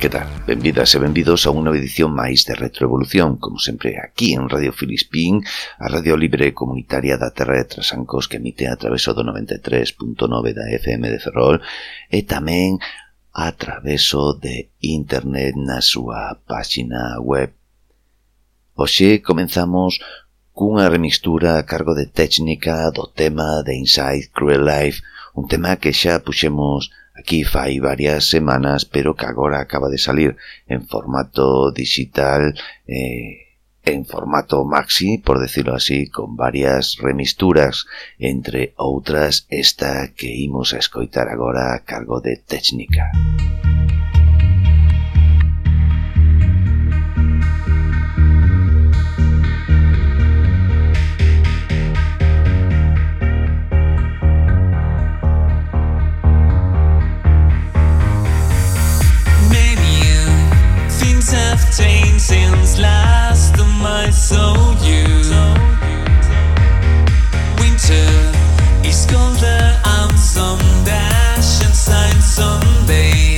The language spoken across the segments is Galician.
que tal? Benvidas e benvidos a unha edición máis de Retroevolución, como sempre aquí en Radio Filispín, a radio libre comunitaria da Terra de Trasancos que emite a traveso do 93.9 da FM de Ferrol e tamén a traveso de internet na súa páxina web. Oxe comenzamos cunha remixtura a cargo de técnica do tema de Inside Cruel Life, un tema que xa puxemos aquí fai varias semanas, pero que agora acaba de salir en formato digital, eh, en formato maxi, por decirlo así, con varias remisturas, entre outras esta que imos a escoitar agora a cargo de Técnica. Música since last time I saw you. Winter is colder, I'm some dash and sign Sundays.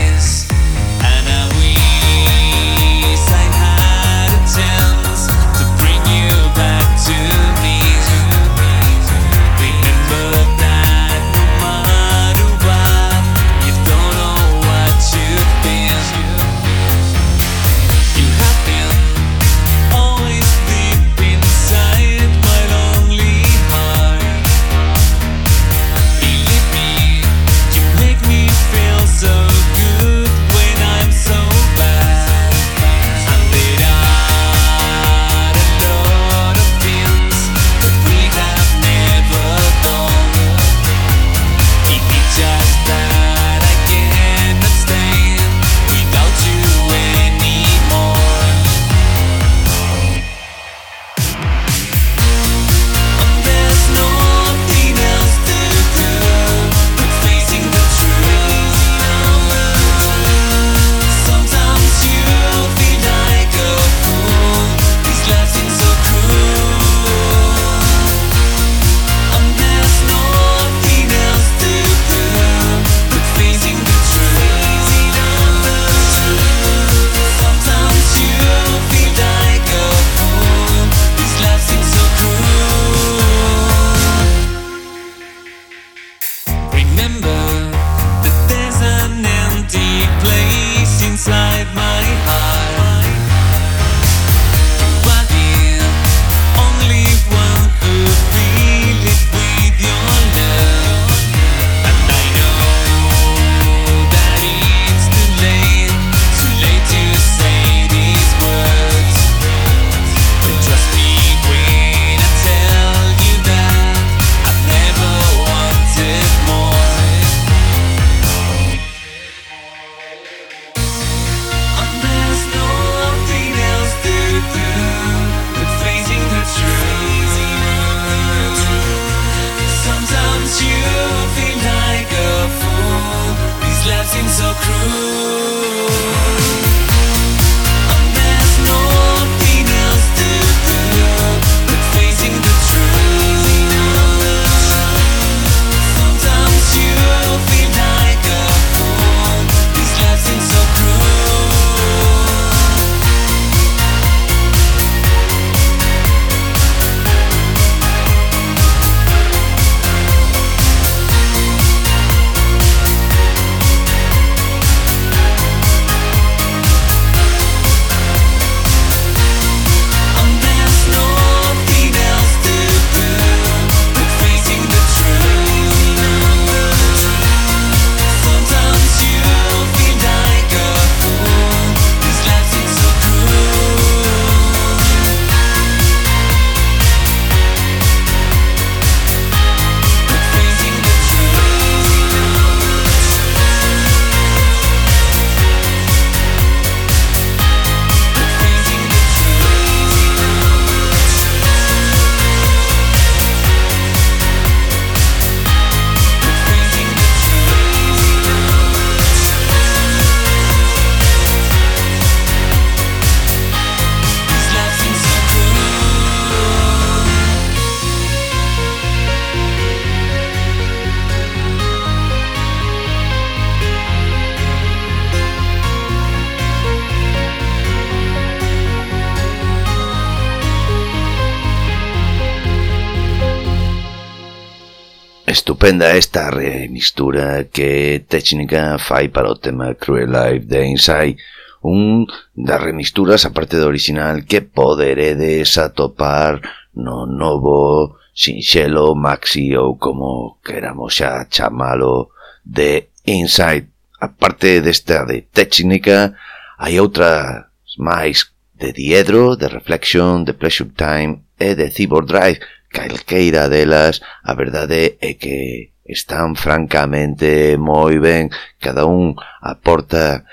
Estupenda esta remistura que técnica fai para o tema Cruel Life de Inside un das remisturas, a parte do original, que poderedes atopar no novo, sinxelo, maxi ou como queramos xa chamalo de Inside. A parte desta de técnica, hai outras máis de Diedro, de Reflection, de Pleasure Time e de Cyborg Drive, calqueira delas, a verdade é que están francamente moi ben, cada un aporta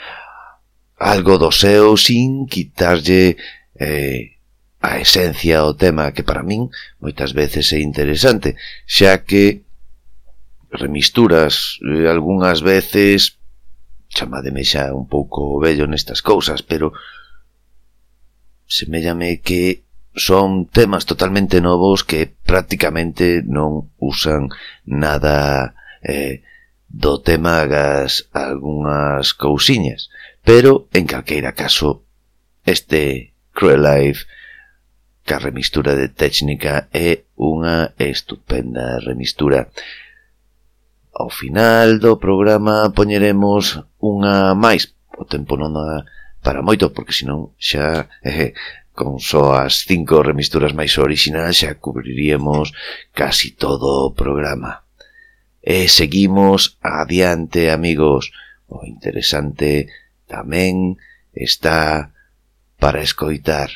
algo do seu sin quitarlle eh, a esencia ao tema que para min moitas veces é interesante, xa que remisturas eh, algunhas veces chamademe xa un pouco vello nestas cousas, pero semellame que son temas totalmente novos que prácticamente non usan nada eh, do tema gas algunhas cousiñas. Pero, en calqueira caso, este Cruel Life ca remistura de técnica é unha estupenda remistura. Ao final do programa poñeremos unha máis, o tempo non dá para moito, porque senón xa eh, con só as cinco remisturas máis orixinais xa cubriríamos casi todo o programa. E seguimos adiante, amigos. O interesante tamén está para escoitar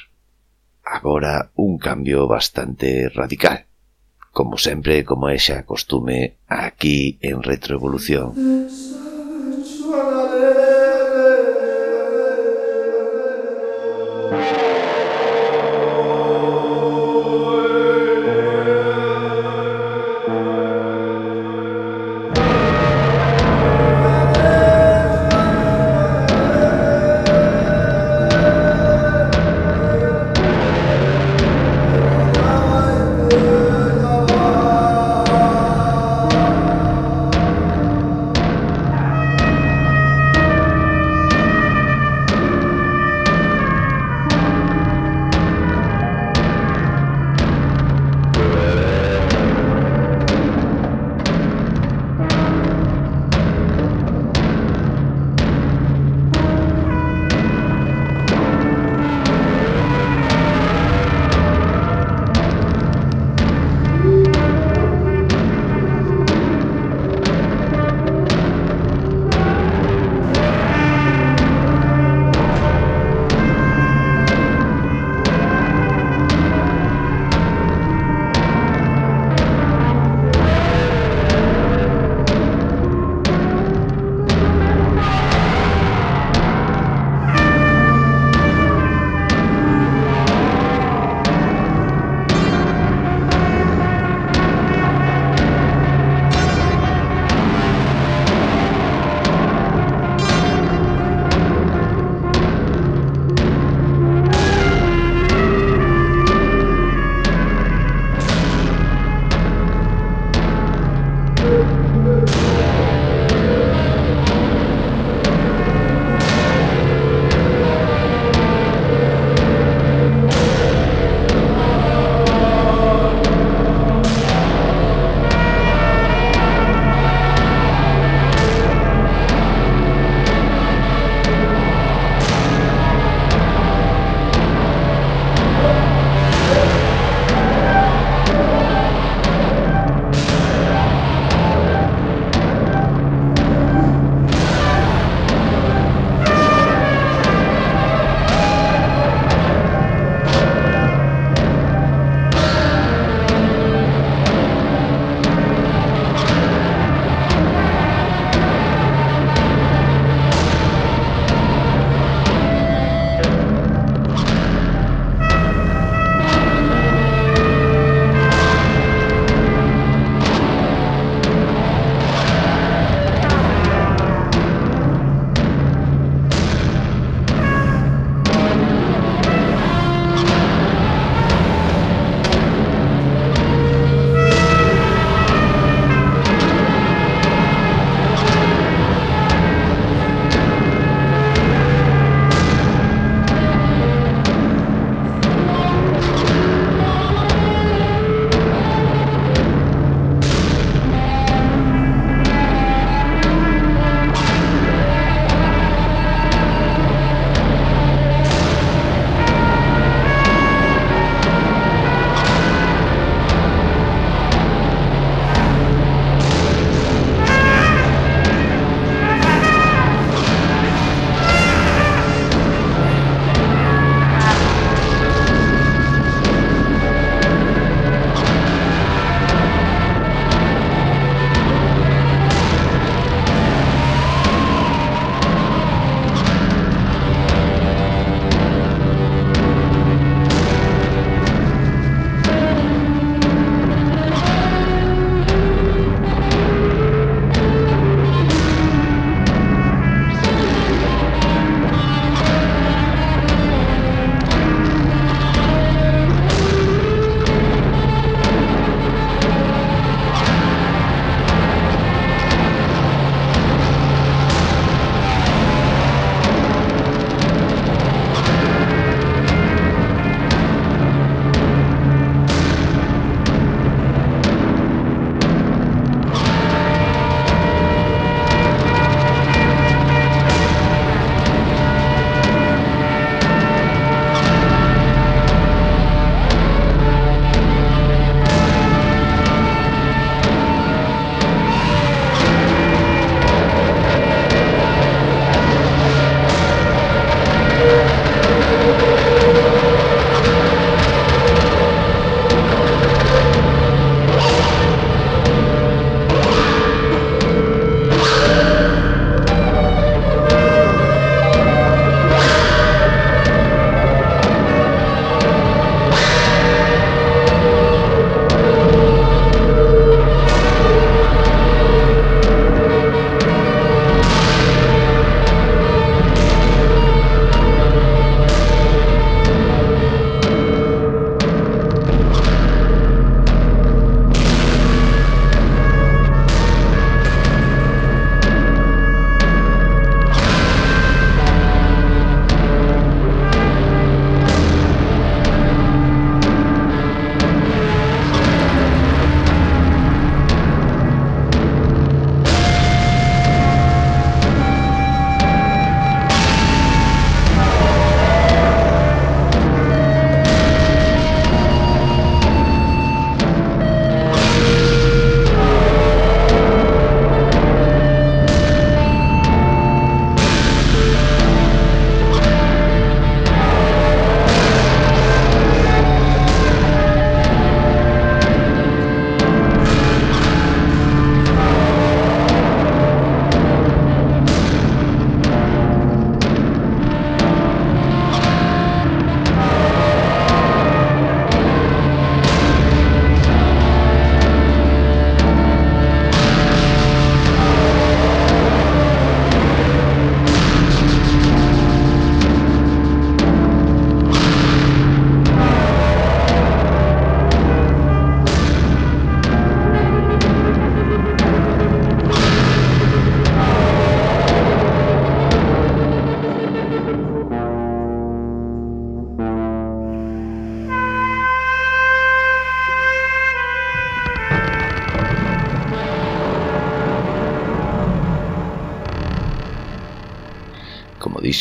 agora un cambio bastante radical. Como sempre, como é xa costume, aquí en Retroevolución.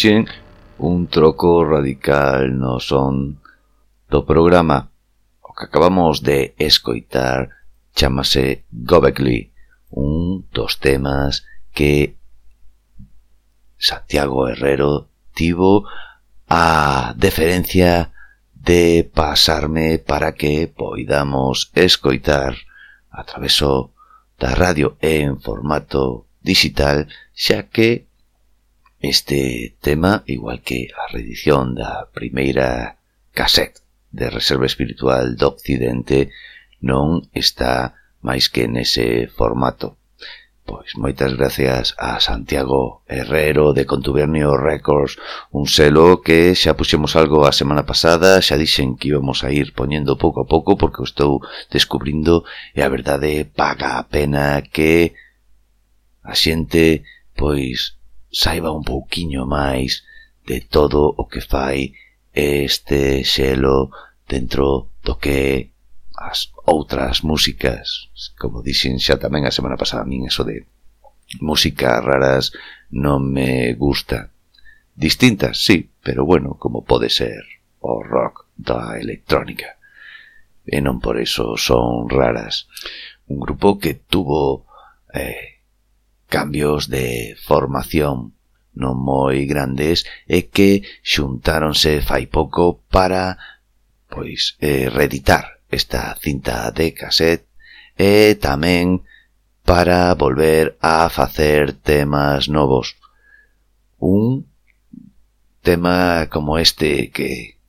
fixen un troco radical no son do programa. O que acabamos de escoitar chamase Gobekli, un dos temas que Santiago Herrero tivo a deferencia de pasarme para que poidamos escoitar a traveso da radio en formato digital, xa que este tema, igual que a reedición da primeira cassette de Reserva Espiritual do Occidente, non está máis que nese formato. Pois moitas gracias a Santiago Herrero de Contubernio Records, un selo que xa puxemos algo a semana pasada, xa dixen que íbamos a ir poñendo pouco a pouco porque o estou descubrindo e a verdade paga a pena que a xente pois saiba un pouquiño máis de todo o que fai este xelo dentro do que as outras músicas. Como dixen xa tamén a semana pasada, a min eso de música raras non me gusta. Distintas, sí, pero bueno, como pode ser o rock da electrónica. E non por eso son raras. Un grupo que tuvo eh, cambios de formación non moi grandes e que xuntáronse fai pouco para pois eh, reeditar esta cinta de cassette e tamén para volver a facer temas novos. Un tema como este que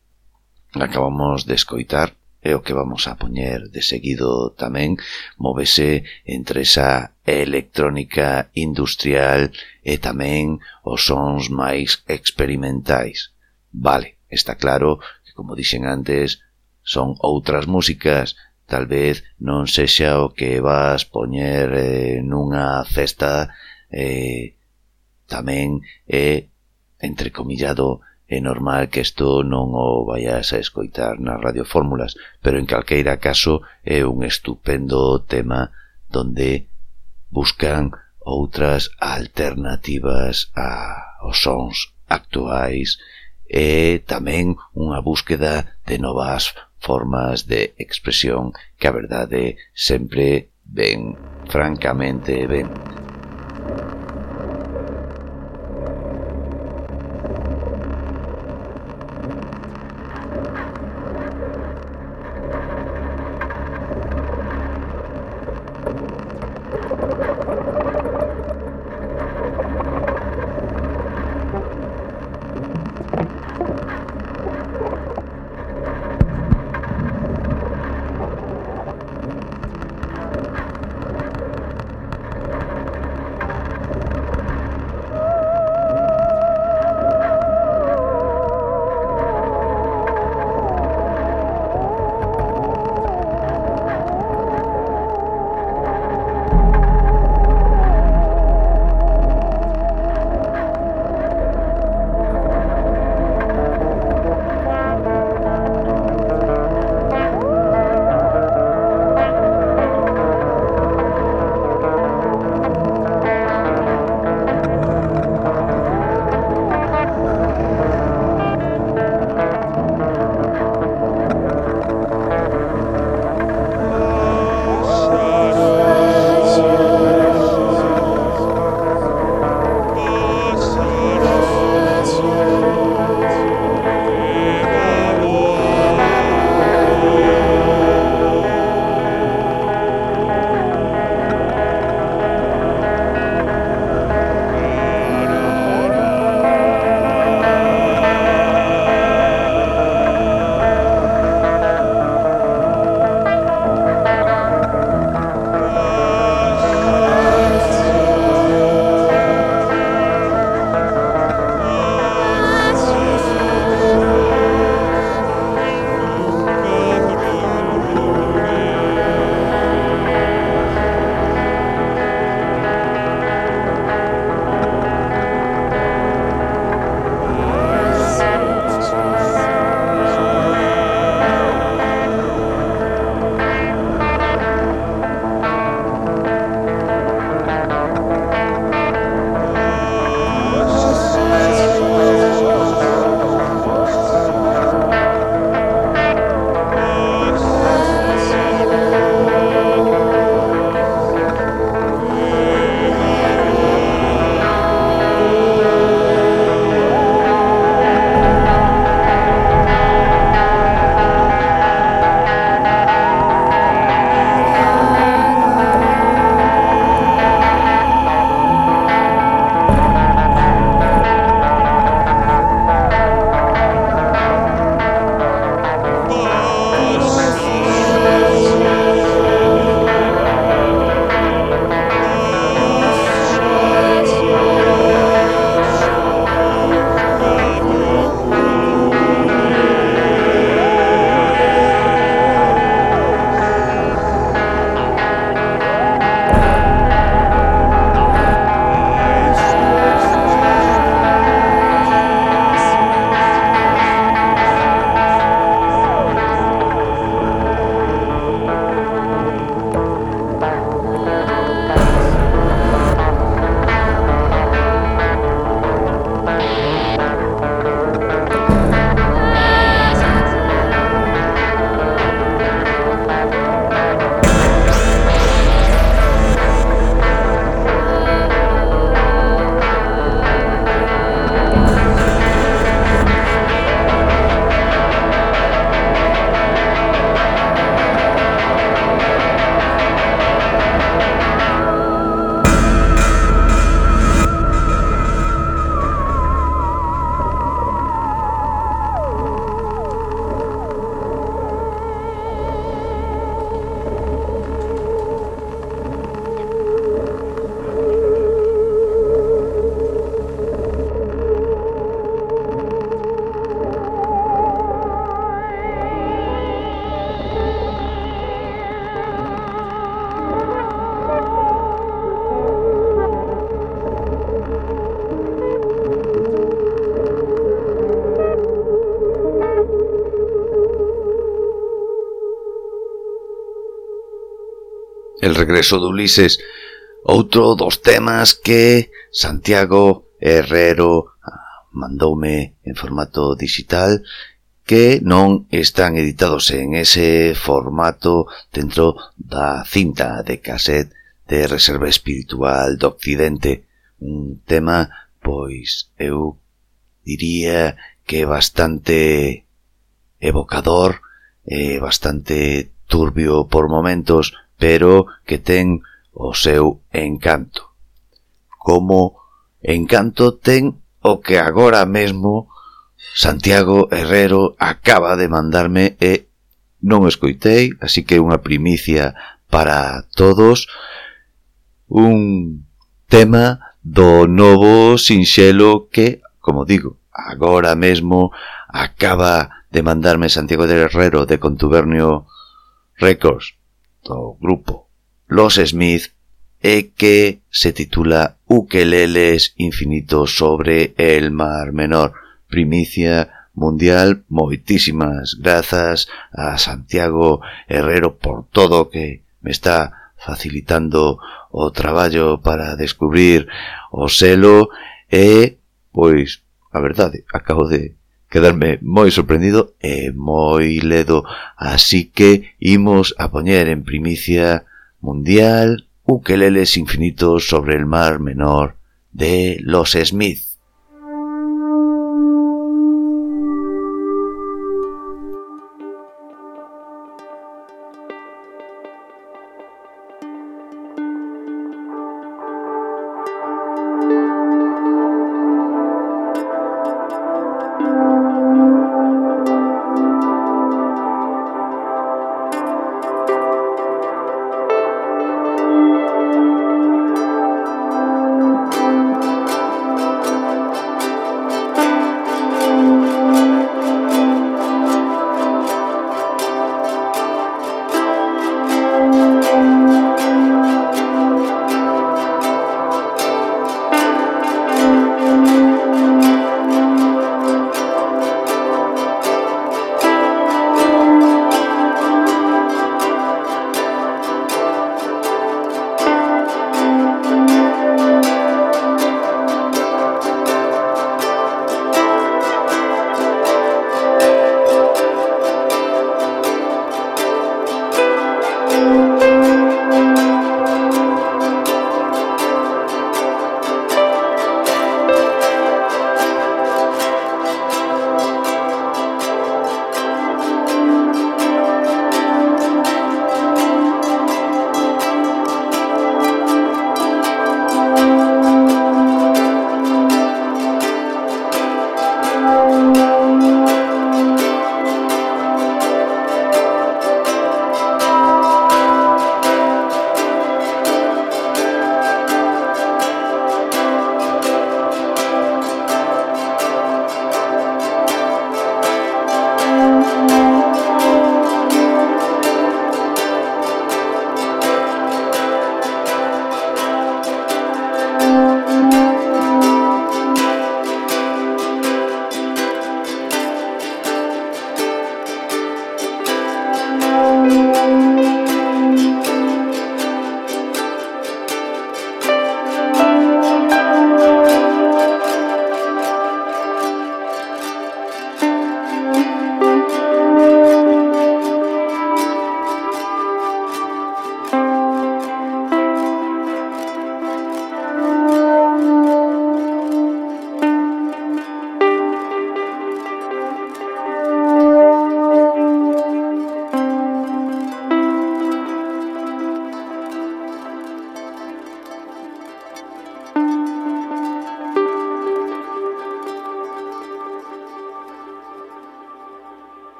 acabamos de escoitar é o que vamos a poñer de seguido tamén, móvese entre esa electrónica industrial e tamén os sons máis experimentais. Vale, está claro que, como dixen antes, son outras músicas, tal vez non sexa o que vas poñer eh, nunha cesta eh, tamén é, eh, entrecomillado, É normal que isto non o vayas a escoitar nas radiofórmulas, pero en calqueira caso é un estupendo tema donde buscan outras alternativas a aos sons actuais e tamén unha búsqueda de novas formas de expresión que a verdade sempre ven francamente ben. El regreso de Ulises, outro dos temas que Santiago Herrero ah, mandoume en formato digital que non están editados en ese formato dentro da cinta de cassette de Reserva Espiritual do Occidente. Un tema, pois, eu diría que bastante evocador, eh, bastante turbio por momentos, pero que ten o seu encanto. Como encanto ten o que agora mesmo Santiago Herrero acaba de mandarme e non escoitei, así que unha primicia para todos, un tema do novo sinxelo que, como digo, agora mesmo acaba de mandarme Santiago de Herrero de Contubernio Records do grupo, Los Smith, e que se titula Ukeleles infinitos sobre el mar menor, primicia mundial, moitísimas grazas a Santiago Herrero por todo que me está facilitando o traballo para descubrir o selo e, pois, a verdade, acabo de quedarme moi sorprendido e moi ledo, así que imos a poñer en primicia mundial Ukeleles infinitos sobre el mar menor de los Smith.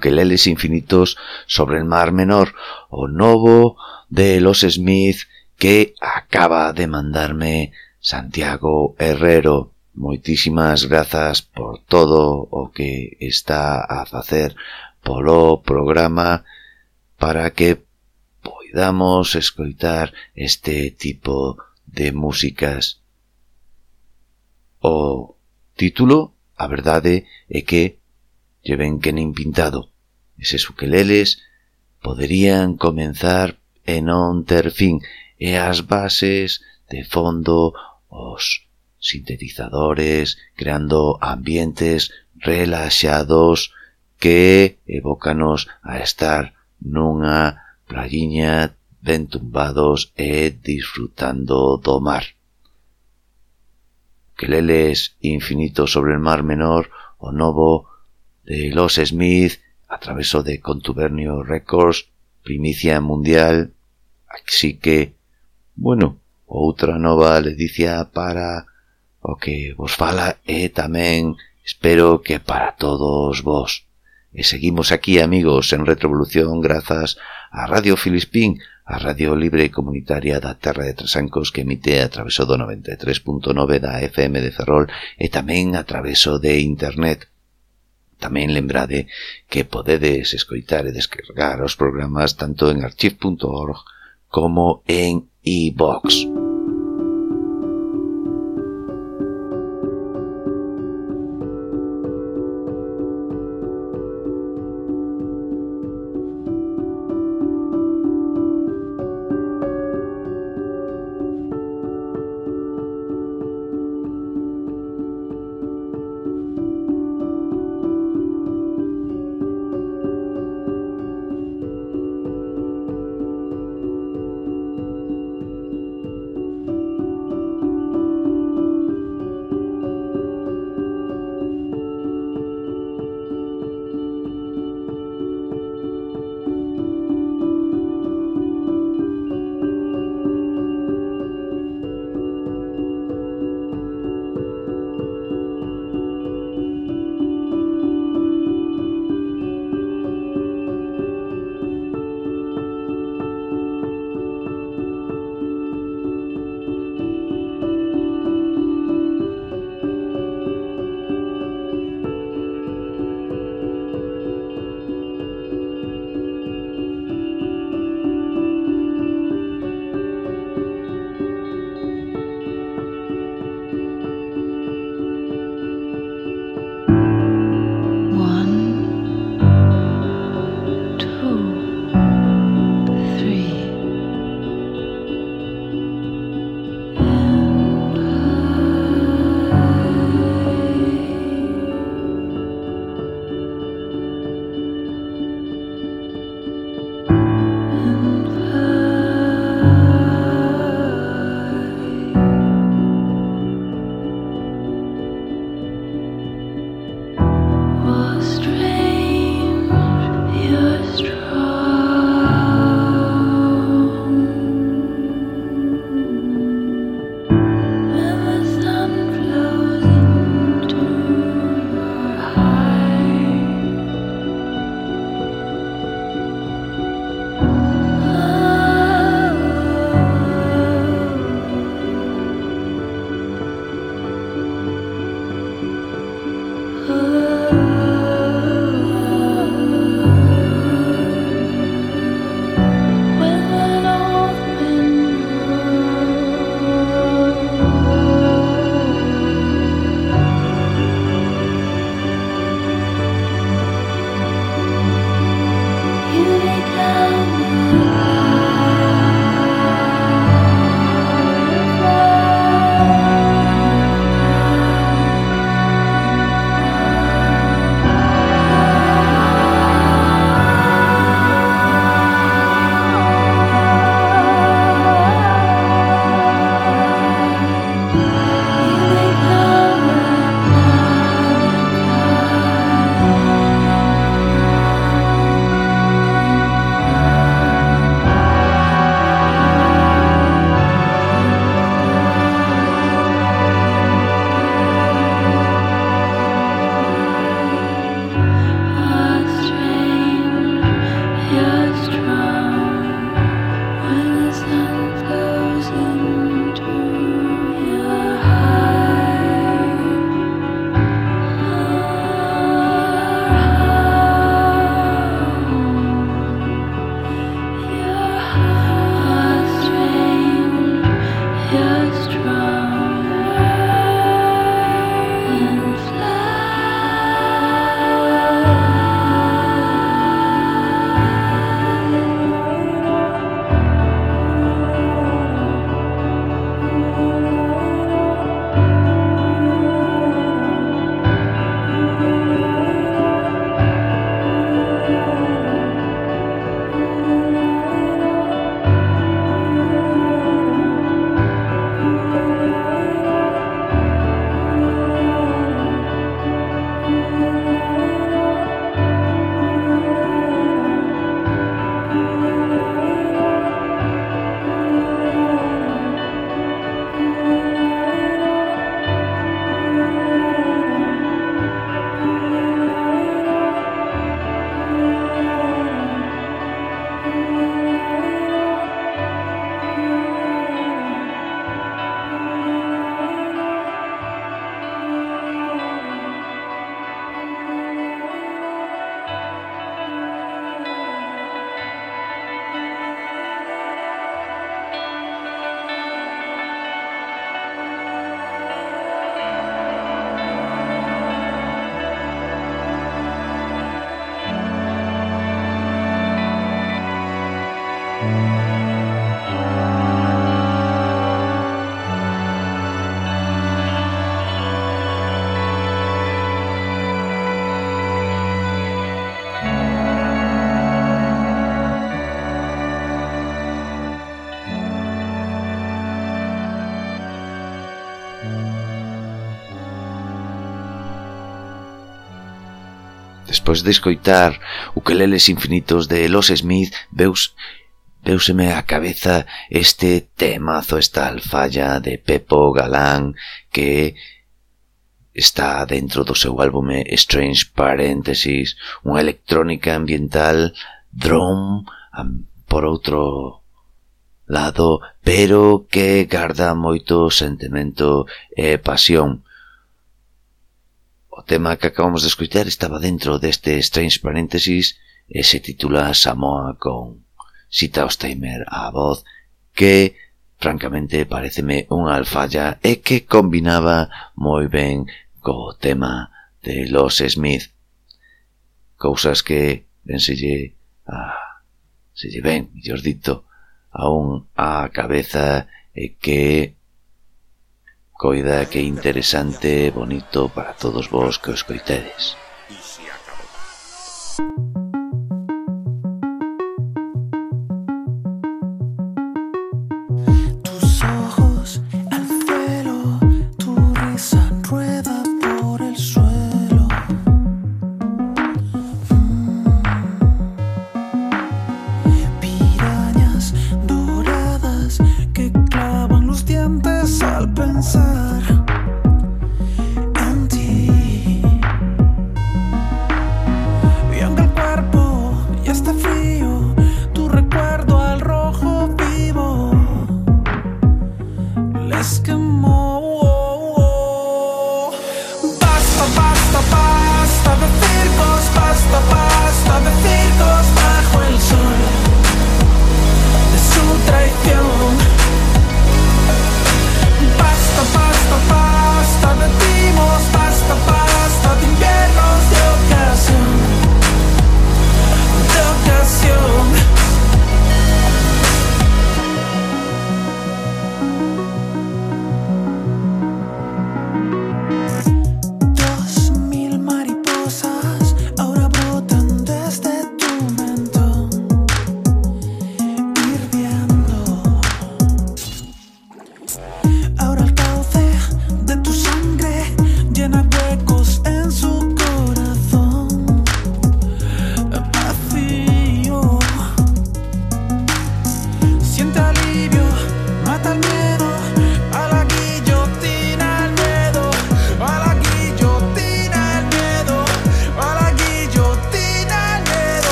ukeleles infinitos sobre el mar menor, o novo de los Smith que acaba de mandarme Santiago Herrero. Moitísimas grazas por todo o que está a facer polo programa para que poidamos escoitar este tipo de músicas. O título, a verdade, é que lleven que nin pintado. Eses ukeleles poderían comenzar e non ter fin, e as bases de fondo, os sintetizadores, creando ambientes relaxados que evócanos a estar nunha playiña ben tumbados e disfrutando do mar. Que leles infinito sobre el mar menor, o novo de los Smith atraveso de Contubernio Records, Primicia Mundial, así que, bueno, outra nova ledicia para o que vos fala e tamén espero que para todos vos. E seguimos aquí, amigos, en Retrovolución, grazas a Radio Filispín, a Radio Libre e Comunitaria da Terra de Trasancos que emite a traveso do 93.9 da FM de Ferrol e tamén a traveso de Internet. Tamén lembrade que podedes escoitar e descargar os programas tanto en archive.org como en iVox. despois de escoitar ukeleles infinitos de Los Smith, veus Veuseme a cabeza este temazo, esta alfalla de Pepo Galán que está dentro do seu álbume Strange Parenthesis, unha electrónica ambiental drone por outro lado, pero que garda moito sentimento e pasión. O tema que acabamos de escoitar estaba dentro deste Strange Parenthesis e se titula Samoa con Sita Osteimer a voz que, francamente, pareceme unha alfalla e que combinaba moi ben co tema de los Smith. Cousas que ben a, se lle ben, mellor dito, aún a cabeza e que Coida que interesante e bonito para todos vos que o escoitedes.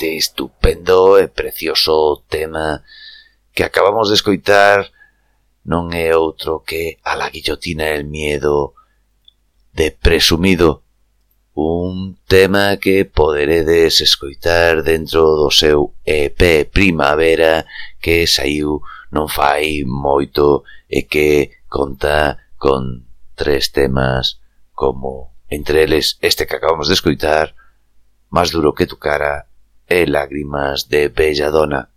este estupendo e precioso tema que acabamos de escoitar non é outro que a la guillotina el miedo de presumido un tema que poderedes escoitar dentro do seu EP Primavera que saiu non fai moito e que conta con tres temas como entre eles este que acabamos de escoitar Más duro que tu cara e Lágrimas de Belladona.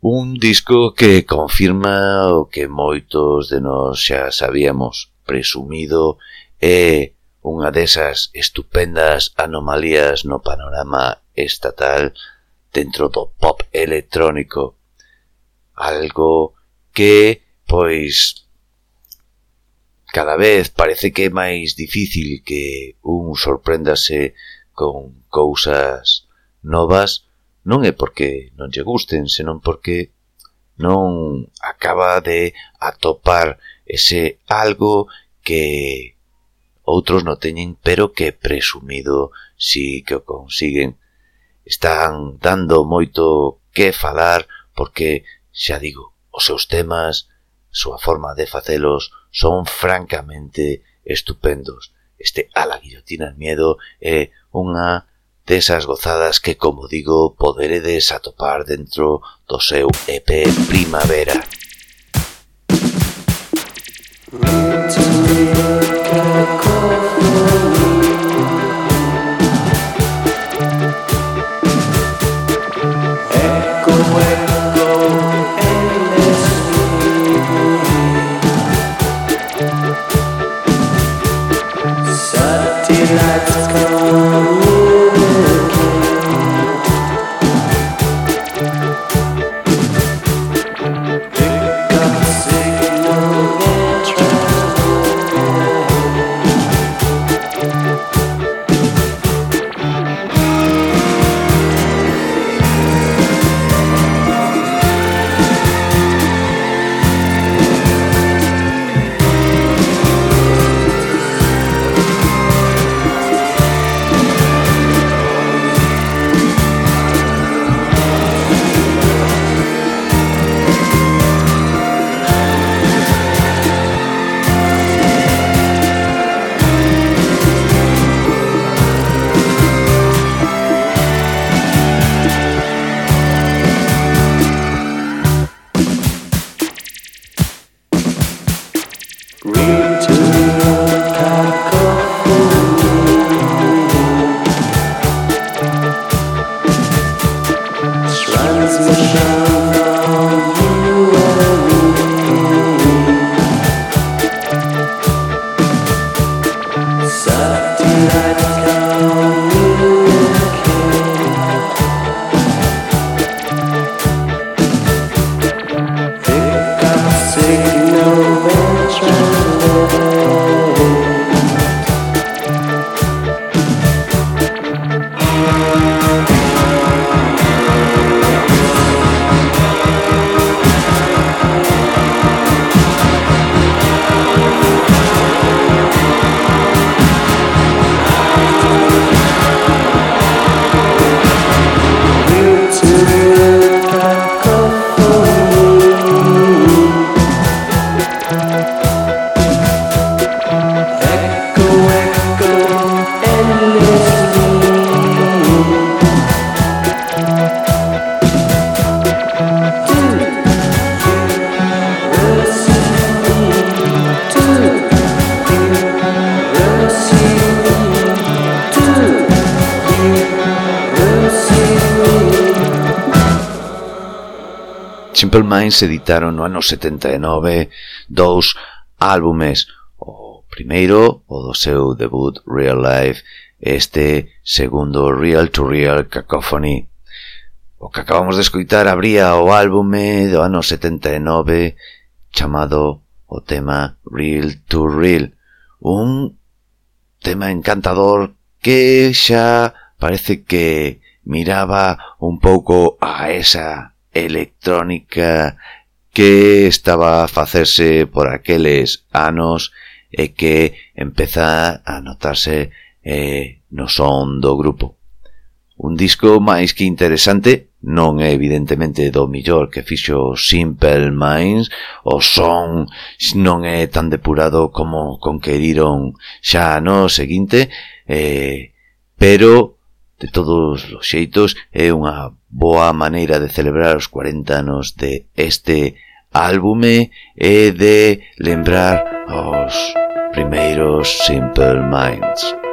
Un disco que confirma o que moitos de nós xa sabíamos, presumido e unha desas estupendas anomalías no panorama estatal dentro do pop electrónico. Algo que, pois, cada vez parece que é máis difícil que un sorprendase con cousas novas non é porque non lle gusten, senón porque non acaba de atopar ese algo que outros non teñen, pero que presumido si que o consiguen. Están dando moito que falar porque, xa digo, os seus temas, súa forma de facelos, son francamente estupendos. Este a la guillotina el miedo é unha desas gozadas que, como digo, poderedes atopar dentro do seu EP Primavera. Simple Minds editaron no ano 79 dous álbumes, o primeiro o do seu debut Real Life, este segundo Real to Real Cacophony. O que acabamos de escoitar abría o álbume do ano 79 chamado o tema Real to Real, un tema encantador que xa parece que miraba un pouco a esa electrónica que estaba a facerse por aqueles anos e que empeza a notarse eh, no son do grupo. Un disco máis que interesante, non é evidentemente do millor que fixo Simple Minds, o son non é tan depurado como conqueriron xa no seguinte, eh, pero De todos os xeitos, é unha boa maneira de celebrar os 40 anos de este álbume e de lembrar os primeiros Simple Minds.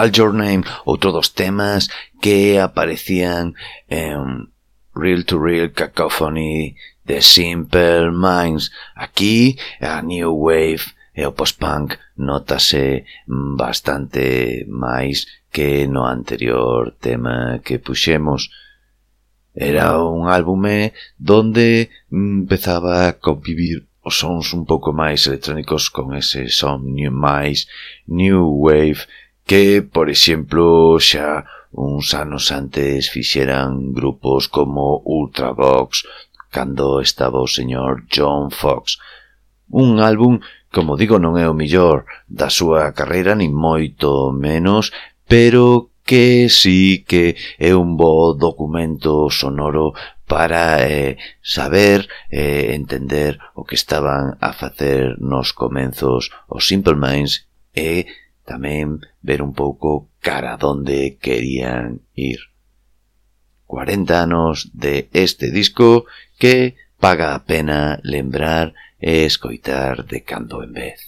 Call Your Name, outro dos temas que aparecían en Real to Real Cacophony de Simple Minds. Aquí, a New Wave e o post-punk notase bastante máis que no anterior tema que puxemos. Era un álbume donde empezaba a convivir os sons un pouco máis electrónicos con ese son new máis new wave que, por exemplo, xa uns anos antes fixeran grupos como Ultravox, cando estaba o señor John Fox. Un álbum, como digo, non é o millor da súa carreira, ni moito menos, pero que sí que é un bo documento sonoro para eh, saber e eh, entender o que estaban a facer nos comenzos os Simple Minds e eh, tamén ver un pouco cara donde querían ir. 40 anos de este disco que paga a pena lembrar e escoitar de cando en vez.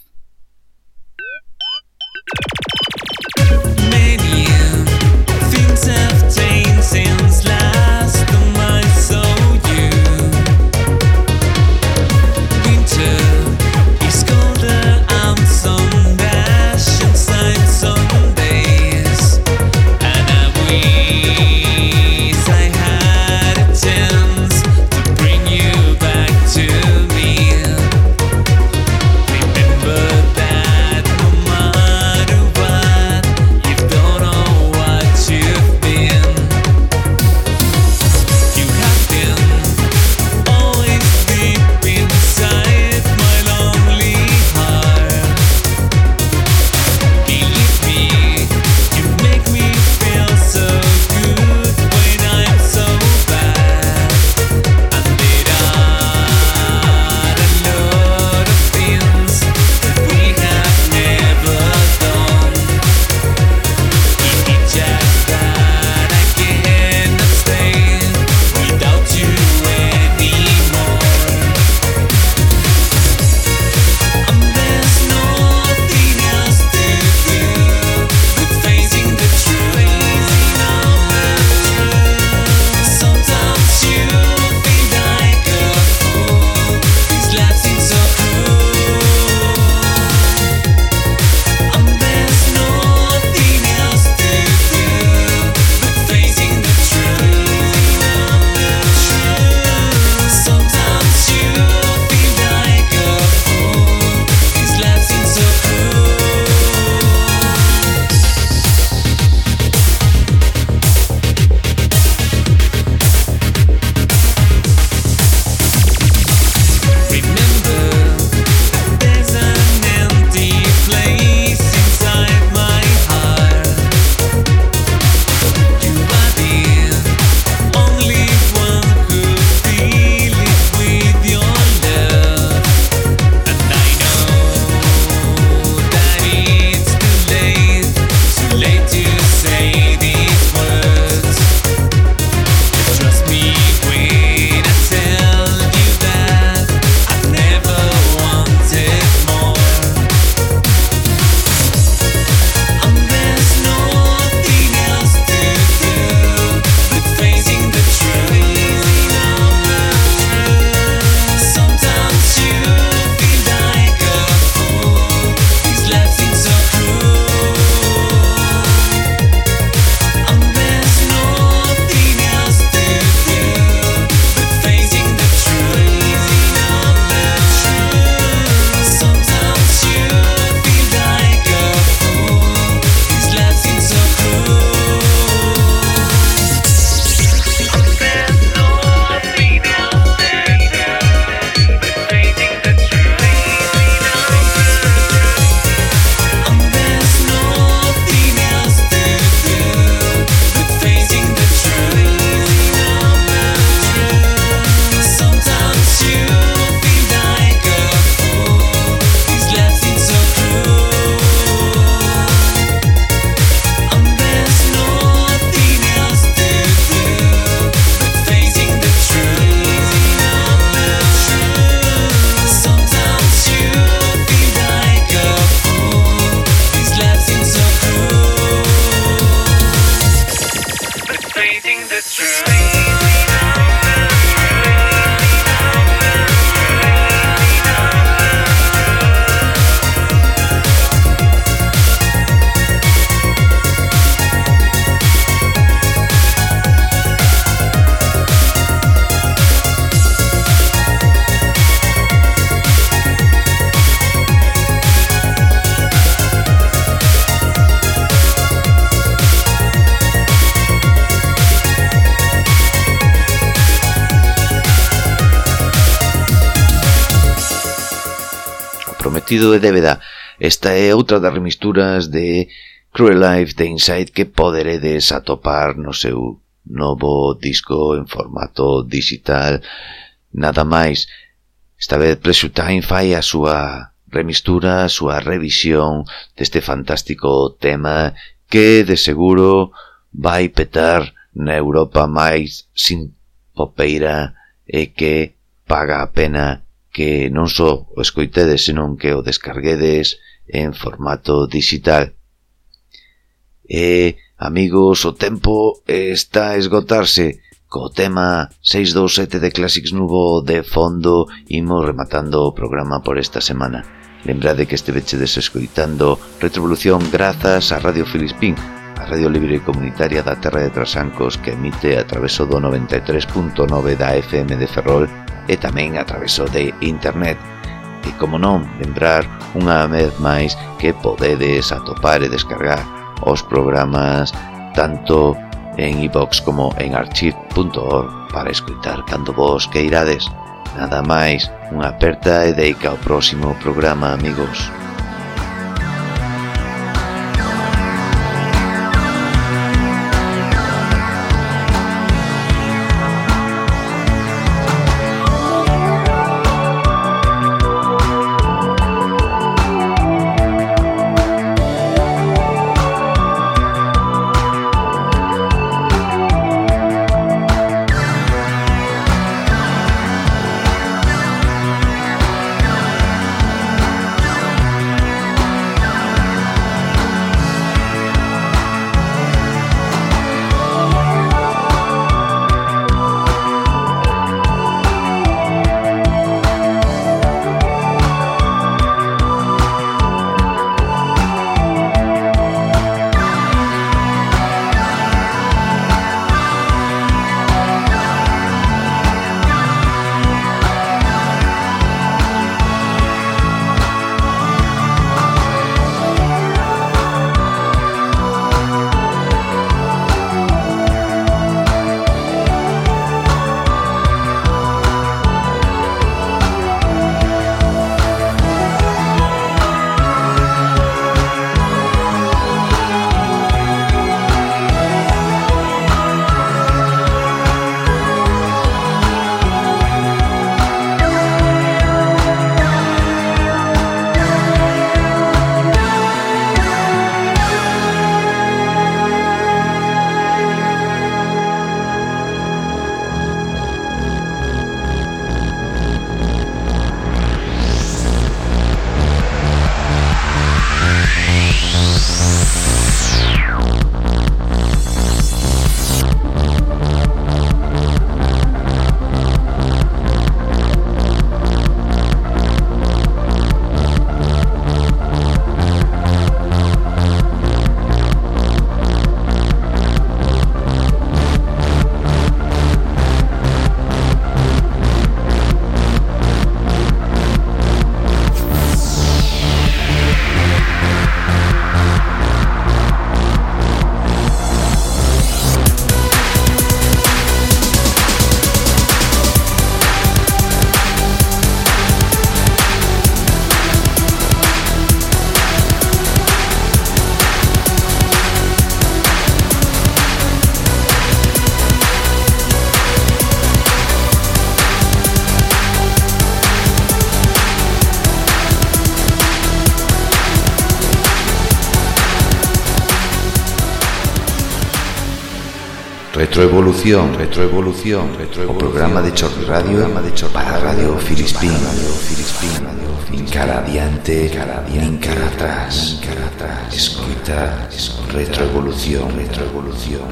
convertido de débeda. Esta é outra das remisturas de Cruel Life de Inside que poderedes atopar no seu novo disco en formato digital. Nada máis. Esta vez Pressure Time fai a súa remistura, a súa revisión deste fantástico tema que de seguro vai petar na Europa máis sin popeira e que paga a pena que non só o escoitedes, senón que o descarguedes en formato digital. E, amigos, o tempo está a esgotarse. Co tema 627 de Classics Nubo de fondo imos rematando o programa por esta semana. Lembrade que estevechedes escoitando Retrovolución grazas a Radio Filispín, a Radio Libre e Comunitaria da Terra de Trasancos que emite a traveso do 93.9 da FM de Ferrol e tamén a traveso de internet. E como non, lembrar unha vez máis que podedes atopar e descargar os programas tanto en iVox como en archive.org para escutar cando vos queirades. Nada máis, unha aperta e deica ao próximo programa, amigos. Retroevolución, retroevolución, retroevolución. O programa de Chorri Radio, programa de Chorri para Radio. Filispín, Radio Filispín, Radio Cara adiante, cara adiante, cara atrás, cara atrás. Escuta, retroevolución, retroevolución.